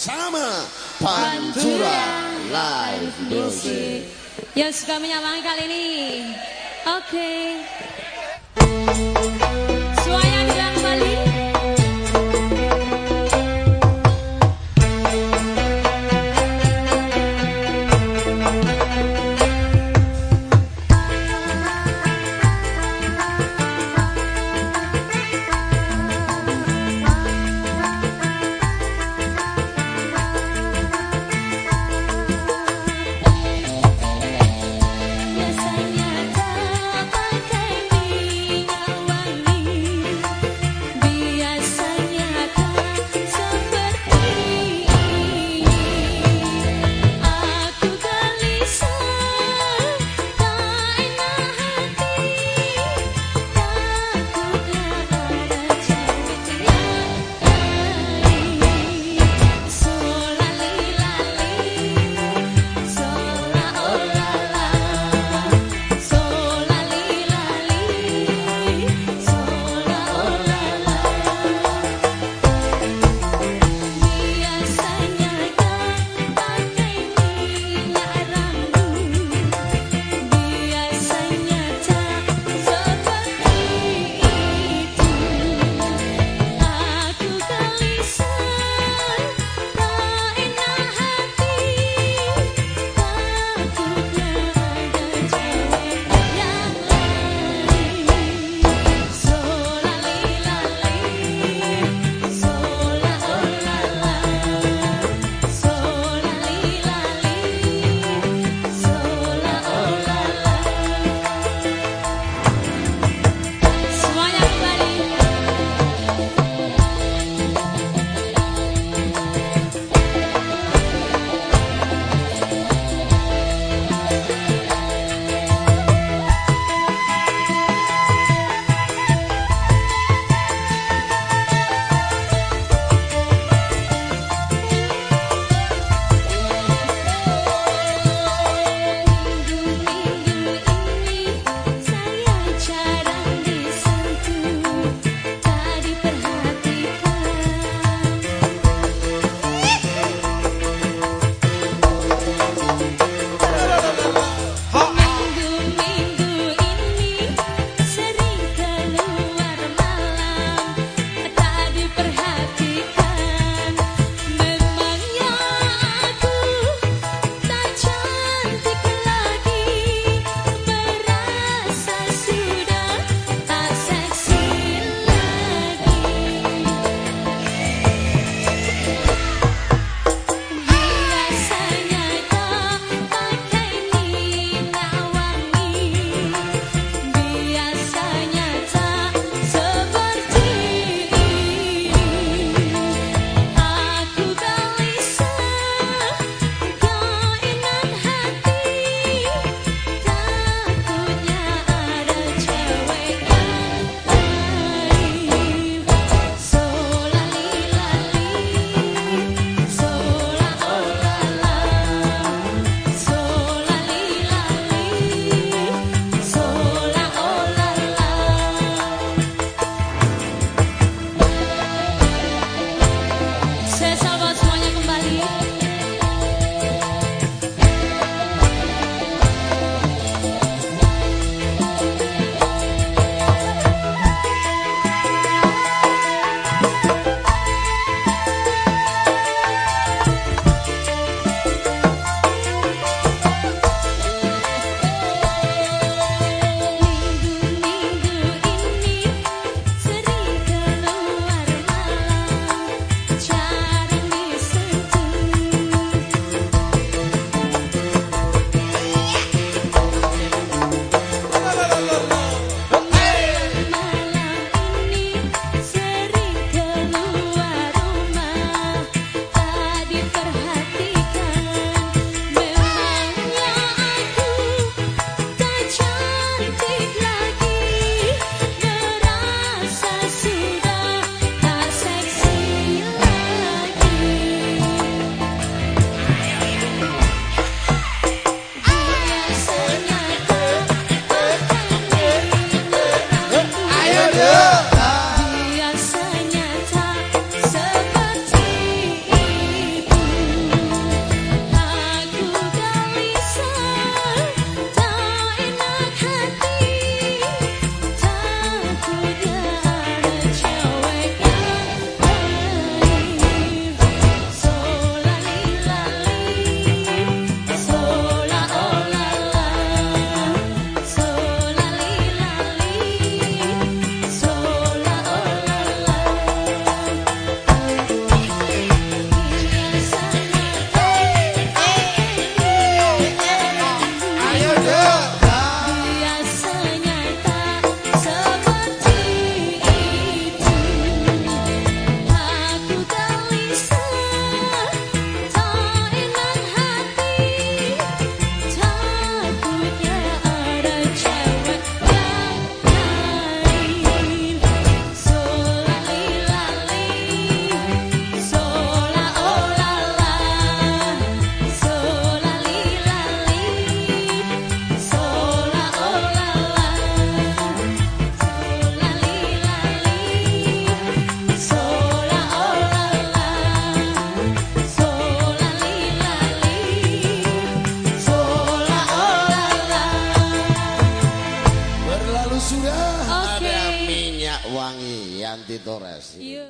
bersama Pantura Live Music. Yang suka menyambangi kali ini. Oke. Suaya adoro.